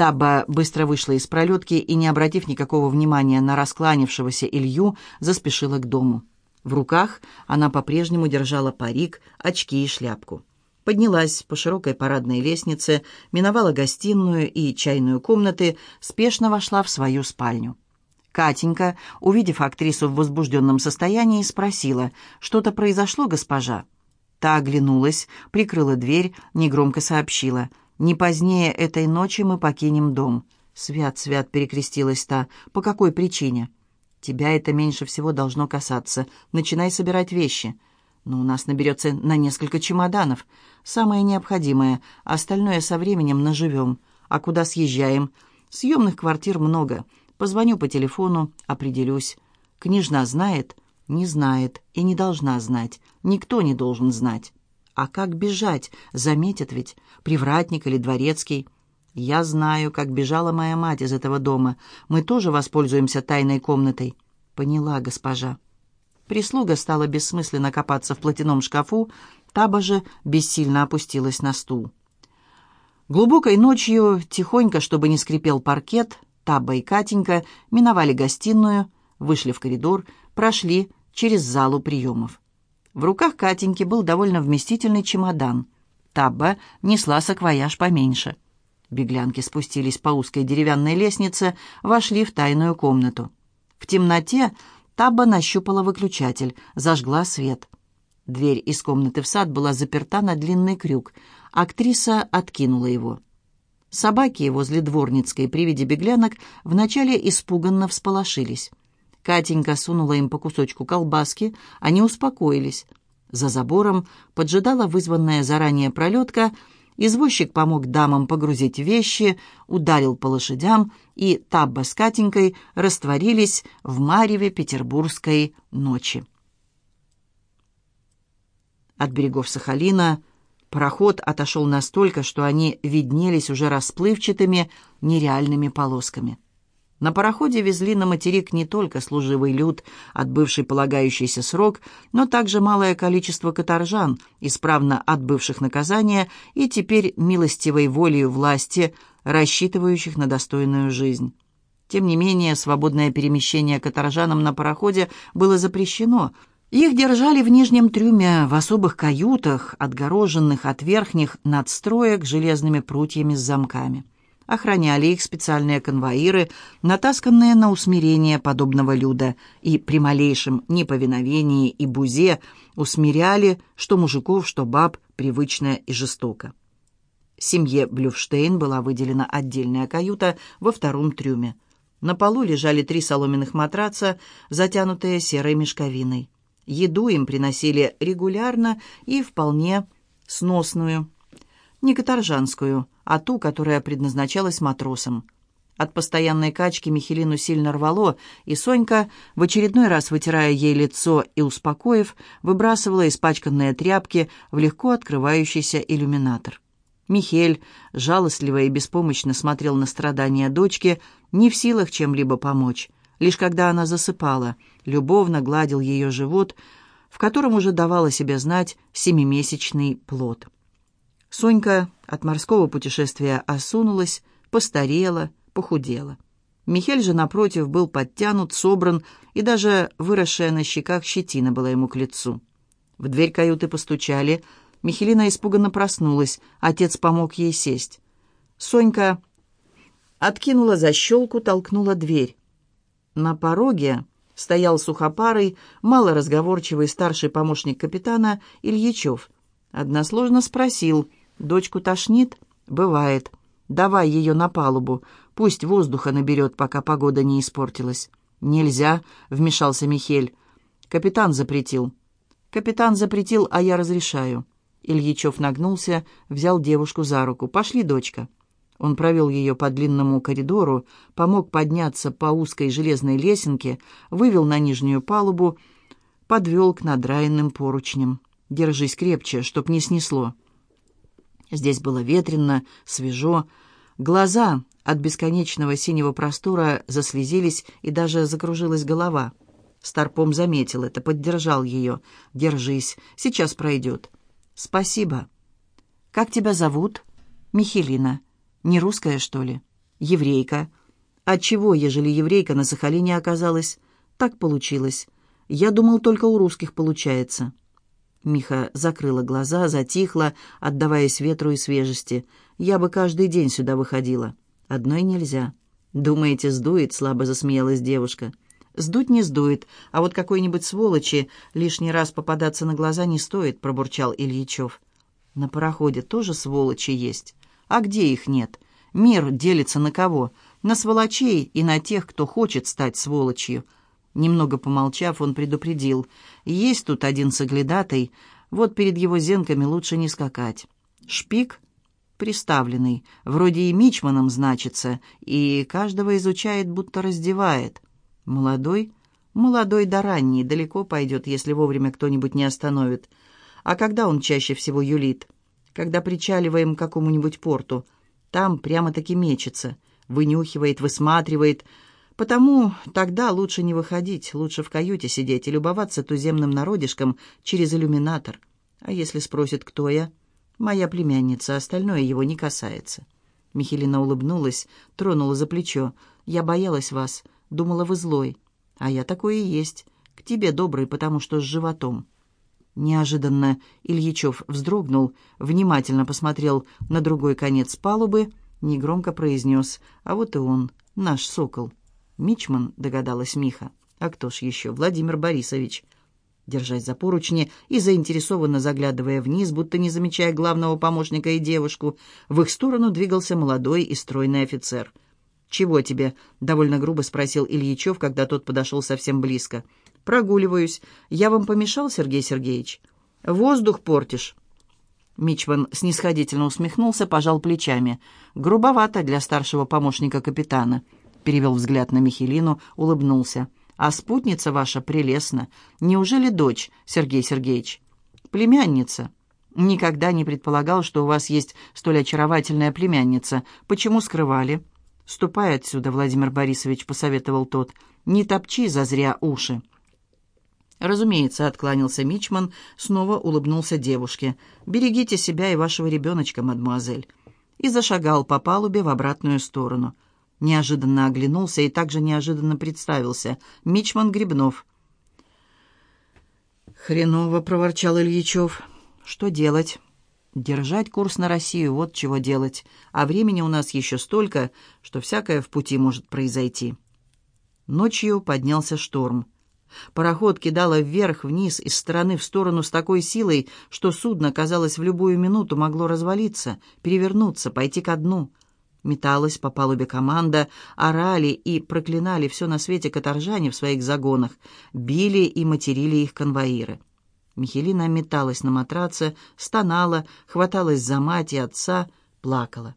Таба быстро вышла из пролетки и, не обратив никакого внимания на раскланившегося Илью, заспешила к дому. В руках она по-прежнему держала парик, очки и шляпку. Поднялась по широкой парадной лестнице, миновала гостиную и чайную комнаты, спешно вошла в свою спальню. Катенька, увидев актрису в возбужденном состоянии, спросила, «Что-то произошло, госпожа?» Та оглянулась, прикрыла дверь, негромко сообщила, «Не позднее этой ночи мы покинем дом». «Свят, свят», — перекрестилась та, «по какой причине?» «Тебя это меньше всего должно касаться. Начинай собирать вещи». «Но у нас наберется на несколько чемоданов. Самое необходимое, остальное со временем наживем. А куда съезжаем? Съемных квартир много. Позвоню по телефону, определюсь. Княжна знает? Не знает и не должна знать. Никто не должен знать. А как бежать? Заметят ведь. Привратник или дворецкий. Я знаю, как бежала моя мать из этого дома. Мы тоже воспользуемся тайной комнатой. Поняла, госпожа. Прислуга стала бессмысленно копаться в платяном шкафу, Таба же бессильно опустилась на стул. Глубокой ночью, тихонько, чтобы не скрипел паркет, Таба и Катенька миновали гостиную, вышли в коридор, прошли через залу приемов. В руках Катеньки был довольно вместительный чемодан. Табба несла саквояж поменьше. Беглянки спустились по узкой деревянной лестнице, вошли в тайную комнату. В темноте Табба нащупала выключатель, зажгла свет. Дверь из комнаты в сад была заперта на длинный крюк. Актриса откинула его. Собаки возле дворницкой при виде беглянок вначале испуганно всполошились. Катенька сунула им по кусочку колбаски, они успокоились. За забором поджидала вызванная заранее пролетка, извозчик помог дамам погрузить вещи, ударил по лошадям, и Табба с Катенькой растворились в мареве петербургской ночи. От берегов Сахалина Пароход отошел настолько, что они виднелись уже расплывчатыми, нереальными полосками. На пароходе везли на материк не только служивый люд, отбывший полагающийся срок, но также малое количество каторжан, исправно отбывших наказание и теперь милостивой волею власти, рассчитывающих на достойную жизнь. Тем не менее, свободное перемещение каторжанам на пароходе было запрещено – их держали в нижнем трюме, в особых каютах, отгороженных от верхних надстроек железными прутьями с замками. Охраняли их специальные конвоиры, натасканные на усмирение подобного люда, и при малейшем неповиновении и бузе усмиряли что мужиков, что баб, привычно и жестоко. Семье Блюфштейн была выделена отдельная каюта во втором трюме. На полу лежали три соломенных матраца, затянутые серой мешковиной. Еду им приносили регулярно и вполне сносную. Не каторжанскую, а ту, которая предназначалась матросам. От постоянной качки Михелину сильно рвало, и Сонька, в очередной раз вытирая ей лицо и успокоив, выбрасывала испачканные тряпки в легко открывающийся иллюминатор. Михель жалостливо и беспомощно смотрел на страдания дочки, не в силах чем-либо помочь. Лишь когда она засыпала, любовно гладил ее живот, в котором уже давала себе знать семимесячный плод. Сонька от морского путешествия осунулась, постарела, похудела. Михель же, напротив, был подтянут, собран, и даже выросшая на щеках щетина была ему к лицу. В дверь каюты постучали. Михелина испуганно проснулась. Отец помог ей сесть. Сонька откинула защелку, толкнула дверь. На пороге стоял сухопарый, малоразговорчивый старший помощник капитана Ильичев. Односложно спросил, «Дочку тошнит?» «Бывает. Давай ее на палубу, пусть воздуха наберет, пока погода не испортилась». «Нельзя», — вмешался Михель. «Капитан запретил». «Капитан запретил, а я разрешаю». Ильичев нагнулся, взял девушку за руку. «Пошли, дочка». Он провел ее по длинному коридору, помог подняться по узкой железной лесенке, вывел на нижнюю палубу, подвел к надраенным поручням. «Держись крепче, чтоб не снесло». Здесь было ветрено, свежо. Глаза от бесконечного синего простора заслезились, и даже закружилась голова. Старпом заметил это, поддержал ее. «Держись, сейчас пройдет». «Спасибо». «Как тебя зовут?» «Михелина». Не русская, что ли?» Еврейка. Отчего, ежели еврейка на Сахалине оказалась? Так получилось. Я думал, только у русских получается. Миха закрыла глаза, затихла, отдаваясь ветру и свежести. «Я бы каждый день сюда выходила. Одной нельзя». «Думаете, сдует?» — слабо засмеялась девушка. «Сдуть не сдует, а вот какой-нибудь сволочи лишний раз попадаться на глаза не стоит», — пробурчал Ильичев. «На пароходе тоже сволочи есть. А где их нет? Мир делится на кого? На сволочей и на тех, кто хочет стать сволочью». Немного помолчав, он предупредил. «Есть тут один соглядатый, вот перед его зенками лучше не скакать. Шпик приставленный, вроде и мичманом значится, и каждого изучает, будто раздевает. Молодой? Молодой да ранний, далеко пойдет, если вовремя кто-нибудь не остановит. А когда он чаще всего юлит? Когда причаливаем к какому-нибудь порту. Там прямо-таки мечется, вынюхивает, высматривает, Потому тогда лучше не выходить, лучше в каюте сидеть и любоваться туземным народишком через иллюминатор. А если спросит, кто я? Моя племянница, остальное его не касается. Михелина улыбнулась, тронула за плечо. «Я боялась вас, думала, вы злой. А я такой и есть. К тебе добрый, потому что с животом». Неожиданно Ильичев вздрогнул, внимательно посмотрел на другой конец палубы, негромко произнес «А вот и он, наш сокол». «Мичман», — догадалась Миха. «А кто ж еще? Владимир Борисович». Держась за поручни и заинтересованно заглядывая вниз, будто не замечая главного помощника и девушку, в их сторону двигался молодой и стройный офицер. «Чего тебе?» — довольно грубо спросил Ильичев, когда тот подошел совсем близко. «Прогуливаюсь. Я вам помешал, Сергей Сергеевич?» «Воздух портишь». Мичман снисходительно усмехнулся, пожал плечами. «Грубовато для старшего помощника капитана» перевел взгляд на Михелину, улыбнулся. «А спутница ваша прелестна. Неужели дочь, Сергей Сергеевич?» «Племянница». «Никогда не предполагал, что у вас есть столь очаровательная племянница. Почему скрывали?» «Ступай отсюда, Владимир Борисович», — посоветовал тот. «Не топчи зазря уши». Разумеется, откланялся Мичман, снова улыбнулся девушке. «Берегите себя и вашего ребеночка, мадемуазель». И зашагал по палубе в обратную сторону. Неожиданно оглянулся и также неожиданно представился. Мичман Грибнов. «Хреново», — проворчал Ильичев. «Что делать?» «Держать курс на Россию, вот чего делать. А времени у нас еще столько, что всякое в пути может произойти». Ночью поднялся шторм. Пароход кидало вверх-вниз, из стороны в сторону с такой силой, что судно, казалось, в любую минуту могло развалиться, перевернуться, пойти ко дну. Металась по палубе команда, орали и проклинали все на свете каторжане в своих загонах, били и материли их конвоиры. Михелина металась на матраце, стонала, хваталась за мать и отца, плакала.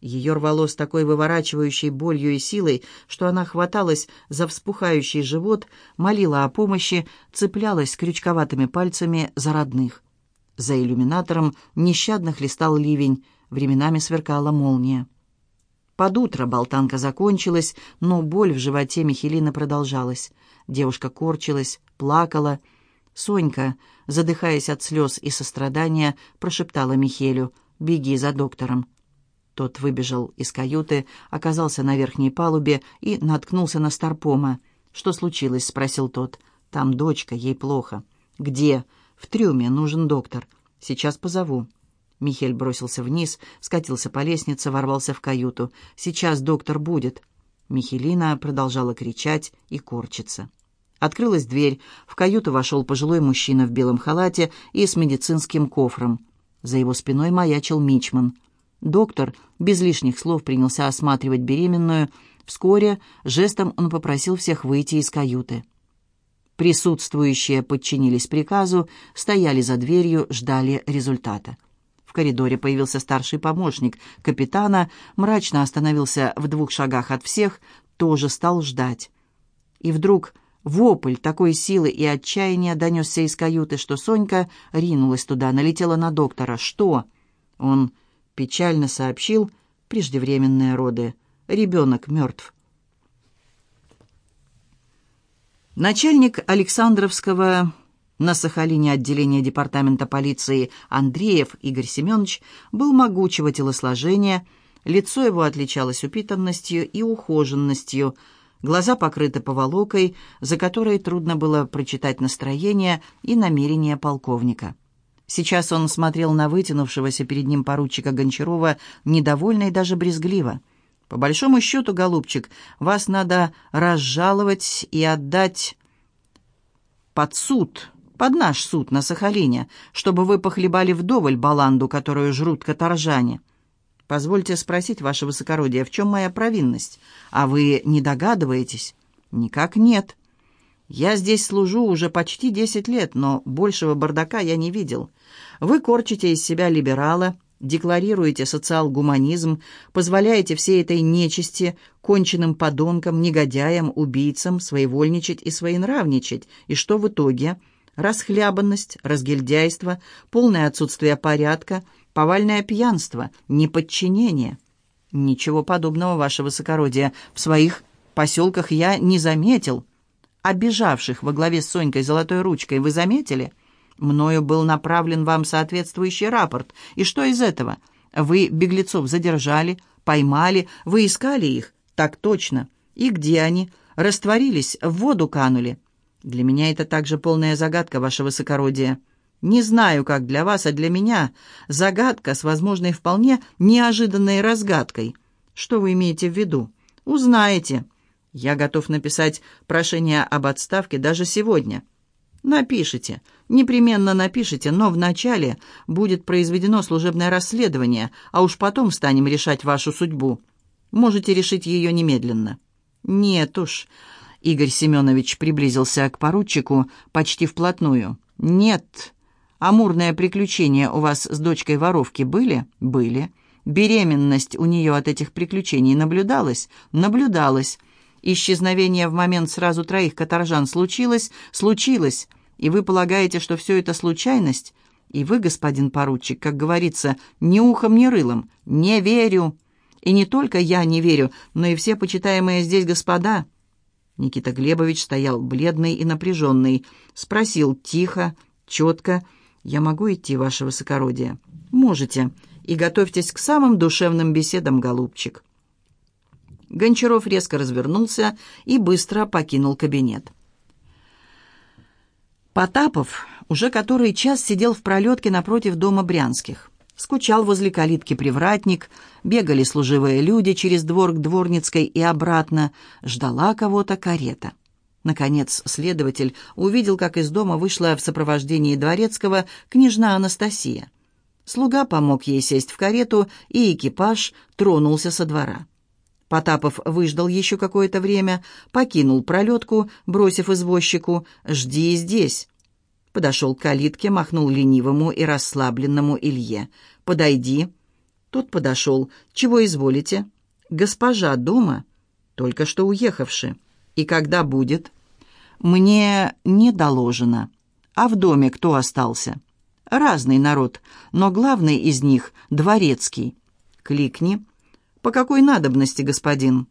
Ее рвало с такой выворачивающей болью и силой, что она хваталась за вспухающий живот, молила о помощи, цеплялась крючковатыми пальцами за родных. За иллюминатором нещадно хлестал ливень, временами сверкала молния. Под утро болтанка закончилась, но боль в животе Михелины продолжалась. Девушка корчилась, плакала. Сонька, задыхаясь от слез и сострадания, прошептала Михелю «Беги за доктором». Тот выбежал из каюты, оказался на верхней палубе и наткнулся на Старпома. «Что случилось?» — спросил тот. «Там дочка, ей плохо». «Где?» «В трюме, нужен доктор. Сейчас позову». Михель бросился вниз, скатился по лестнице, ворвался в каюту. «Сейчас доктор будет». Михелина продолжала кричать и корчиться. Открылась дверь. В каюту вошел пожилой мужчина в белом халате и с медицинским кофром. За его спиной маячил Мичман. Доктор без лишних слов принялся осматривать беременную. Вскоре жестом он попросил всех выйти из каюты. Присутствующие подчинились приказу, стояли за дверью, ждали результата. В коридоре появился старший помощник капитана, мрачно остановился в двух шагах от всех, тоже стал ждать. И вдруг вопль такой силы и отчаяния донесся из каюты, что Сонька ринулась туда, налетела на доктора. «Что?» Он печально сообщил преждевременные роды. «Ребенок мертв». Начальник Александровского на Сахалине отделение департамента полиции Андреев Игорь Семенович был могучего телосложения, Лицо его отличалось упитанностью и ухоженностью, глаза покрыты поволокой, за которой трудно было прочитать настроение и намерения полковника. Сейчас он смотрел на вытянувшегося перед ним поручика Гончарова недовольно и даже брезгливо. «По большому счету, голубчик, вас надо разжаловать и отдать под суд, под наш суд на Сахалине, чтобы вы похлебали вдоволь баланду, которую жрут каторжане». «Позвольте спросить, ваше высокородие, в чем моя провинность? А вы не догадываетесь?» «Никак нет. Я здесь служу уже почти десять лет, но большего бардака я не видел. Вы корчите из себя либерала, декларируете социал-гуманизм, позволяете всей этой нечисти, конченным подонкам, негодяям, убийцам своевольничать и своенравничать. И что в итоге?» Расхлябанность, разгильдяйство, полное отсутствие порядка – повальное пьянство, неподчинение. Ничего подобного, ваше высокородие, в своих поселках я не заметил. Обижавших во главе с Сонькой золотой ручкой вы заметили? Мною был направлен вам соответствующий рапорт. И что из этого? Вы беглецов задержали, поймали, вы искали их? Так точно. И где они? Растворились, в воду канули. Для меня это также полная загадка, ваше высокородие. Не знаю, как для вас, а для меня загадка с возможной вполне неожиданной разгадкой. Что вы имеете в виду? Узнаете. Я готов написать прошение об отставке даже сегодня. Напишите, непременно напишите, но вначале будет произведено служебное расследование, а уж потом станем решать вашу судьбу. Можете решить ее немедленно. Нет уж. Игорь Семенович приблизился к поручику почти вплотную. Нет, Амурные приключения у вас с дочкой воровки были? Были. Беременность у нее от этих приключений наблюдалась? Наблюдалась. Исчезновение в момент сразу троих каторжан случилось? Случилось. И вы полагаете, что все это случайность? И вы, господин поручик, как говорится, ни ухом, ни рылом. Не верю. И не только я не верю, но и все почитаемые здесь господа. Никита Глебович стоял бледный и напряженный. Спросил тихо, четко, «Я могу идти, ваше высокородие?» «Можете. И готовьтесь к самым душевным беседам, голубчик». Гончаров резко развернулся и быстро покинул кабинет. Потапов уже который час сидел в пролетке напротив дома Брянских. Скучал возле калитки привратник, бегали служивые люди через двор к Дворницкой и обратно, ждала кого-то карета. Наконец, следователь увидел, как из дома вышла в сопровождении дворецкого княжна Анастасия. Слуга помог ей сесть в карету, и экипаж тронулся со двора. Потапов выждал еще какое-то время, покинул пролетку, бросив извозчику «Жди здесь». Подошел к калитке, махнул ленивому и расслабленному Илье. «Подойди». Тот подошел. «Чего изволите?» «Госпожа дома?» «Только что уехавши». «И когда будет?» «Мне не доложено. А в доме кто остался?» «Разный народ, но главный из них — дворецкий». «Кликни». «По какой надобности, господин?»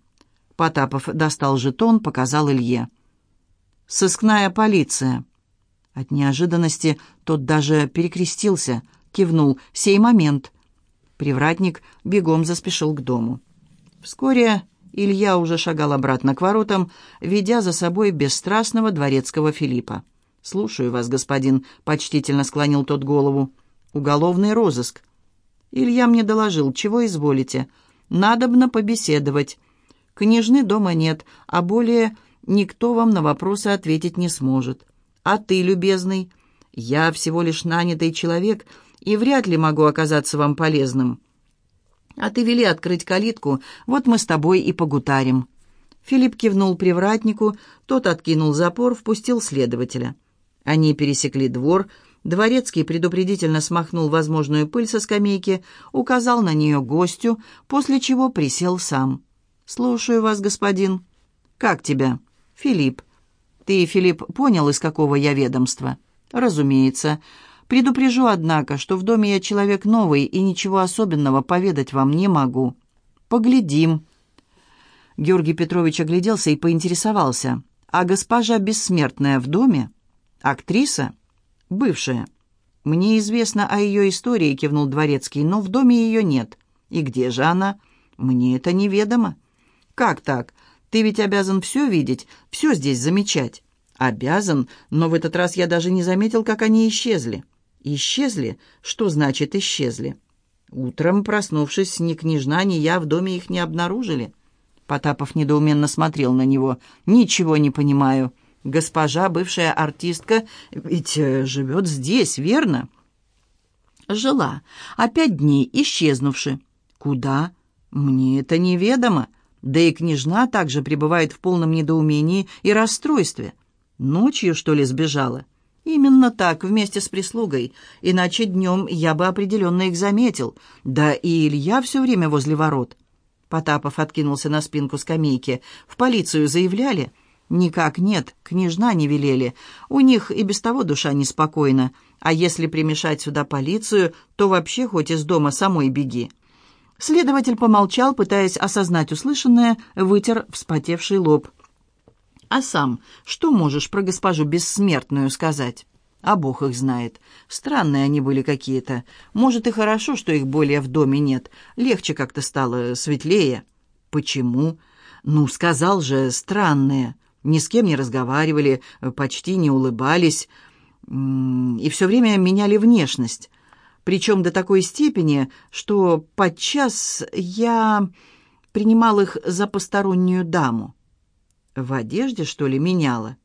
Потапов достал жетон, показал Илье. «Сыскная полиция». От неожиданности тот даже перекрестился, кивнул «Сей момент». Привратник бегом заспешил к дому. Вскоре Илья уже шагал обратно к воротам, ведя за собой бесстрастного дворецкого Филиппа. «Слушаю вас, господин», — почтительно склонил тот голову. «Уголовный розыск». Илья мне доложил, чего изволите. «Надобно побеседовать. Княжны дома нет, а более никто вам на вопросы ответить не сможет. А ты, любезный, я всего лишь нанятый человек и вряд ли могу оказаться вам полезным». А ты вели открыть калитку, вот мы с тобой и погутарим». Филипп кивнул привратнику, тот откинул запор, впустил следователя. Они пересекли двор, Дворецкий предупредительно смахнул возможную пыль со скамейки, указал на нее гостю, после чего присел сам. «Слушаю вас, господин». «Как тебя?» «Филипп». «Ты, Филипп, понял, из какого я ведомства?» «Разумеется. Предупрежу, однако, что в доме я человек новый и ничего особенного поведать вам не могу. Поглядим». Георгий Петрович огляделся и поинтересовался. «А госпожа бессмертная в доме? Актриса? Бывшая?» «Мне известно о ее истории», — кивнул Дворецкий, «но в доме ее нет». «И где же она?» «Мне это неведомо». «Как так? Ты ведь обязан все видеть, все здесь замечать». «Обязан, но в этот раз я даже не заметил, как они исчезли». «Исчезли? Что значит исчезли?» Утром, проснувшись, ни княжна, ни я в доме их не обнаружили. Потапов недоуменно смотрел на него. «Ничего не понимаю. Госпожа, бывшая артистка, ведь э, живет здесь, верно?» «Жила. А пять дней исчезнувши». «Куда?» «Мне это неведомо. Да и княжна также пребывает в полном недоумении и расстройстве. Ночью, что ли, сбежала?» «Именно так, вместе с прислугой. Иначе днем я бы определенно их заметил. Да и Илья все время возле ворот». Потапов откинулся на спинку скамейки. «В полицию заявляли?» «Никак нет, княжна не велели. У них и без того душа неспокойна. А если примешать сюда полицию, то вообще хоть из дома самой беги». Следователь помолчал, пытаясь осознать услышанное, вытер вспотевший лоб. А сам что можешь про госпожу бессмертную сказать? А Бог их знает. Странные они были какие-то. Может, и хорошо, что их более в доме нет. Легче как-то стало, светлее. Почему? Ну, сказал же, странные. Ни с кем не разговаривали, почти не улыбались. И все время меняли внешность. Причем до такой степени, что подчас я принимал их за постороннюю даму. В одежде, что ли, меняла?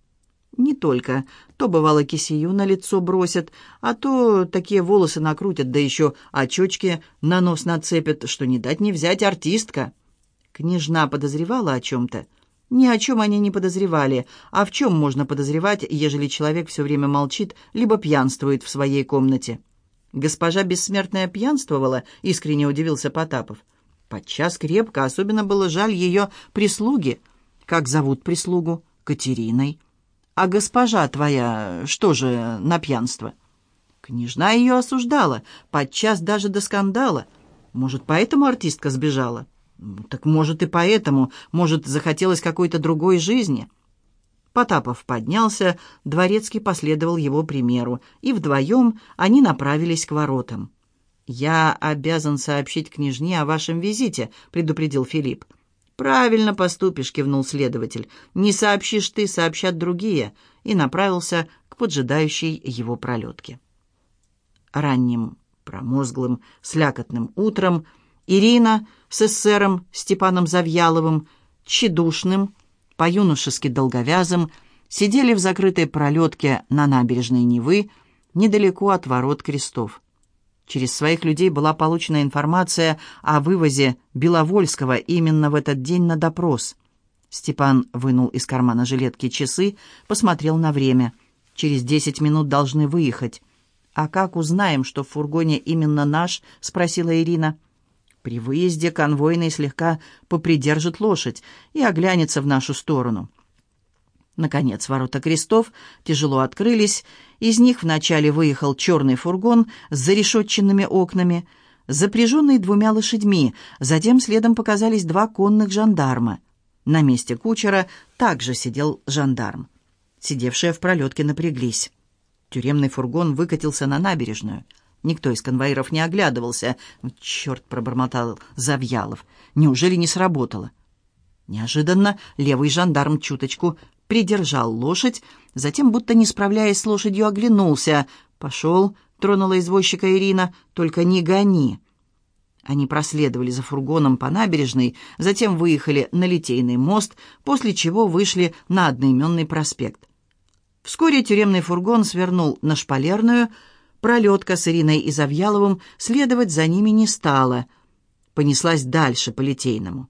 Не только. То, бывало, кисею на лицо бросят, а то такие волосы накрутят, да еще очечки на нос нацепят, что не дать не взять артистка. Княжна подозревала о чем-то. Ни о чем они не подозревали. А в чем можно подозревать, ежели человек все время молчит, либо пьянствует в своей комнате? Госпожа Бессмертная пьянствовала, искренне удивился Потапов. Подчас крепко, особенно было жаль ее прислуги — как зовут прислугу? Катериной. А госпожа твоя что же на пьянство? Княжна ее осуждала, подчас даже до скандала. Может, поэтому артистка сбежала? Ну, так может и поэтому, может, захотелось какой-то другой жизни. Потапов поднялся, Дворецкий последовал его примеру, и вдвоем они направились к воротам. «Я обязан сообщить княжне о вашем визите», — предупредил Филипп. «Правильно поступишь», — кивнул следователь. «Не сообщишь ты, сообщат другие», и направился к поджидающей его пролетке. Ранним, промозглым, слякотным утром Ирина с эсером Степаном Завьяловым, тщедушным, по-юношески долговязым, сидели в закрытой пролетке на набережной Невы, недалеко от ворот крестов. Через своих людей была получена информация о вывозе Беловольского именно в этот день на допрос. Степан вынул из кармана жилетки часы, посмотрел на время. «Через десять минут должны выехать». «А как узнаем, что в фургоне именно наш?» — спросила Ирина. «При выезде конвойный слегка попридержит лошадь и оглянется в нашу сторону». Наконец ворота крестов тяжело открылись, из них вначале выехал черный фургон с зарешетченными окнами, запряженный двумя лошадьми, затем следом показались два конных жандарма. На месте кучера также сидел жандарм. Сидевшие в пролетке напряглись. Тюремный фургон выкатился на набережную. Никто из конвоиров не оглядывался. «Черт!» — пробормотал Завьялов. «Неужели не сработало?» Неожиданно левый жандарм чуточку придержал лошадь, затем, будто не справляясь с лошадью, оглянулся. «Пошел», — тронула извозчика Ирина, — «только не гони». Они проследовали за фургоном по набережной, затем выехали на Литейный мост, после чего вышли на одноименный проспект. Вскоре тюремный фургон свернул на Шпалерную, пролетка с Ириной и Завьяловым следовать за ними не стала, понеслась дальше по Литейному.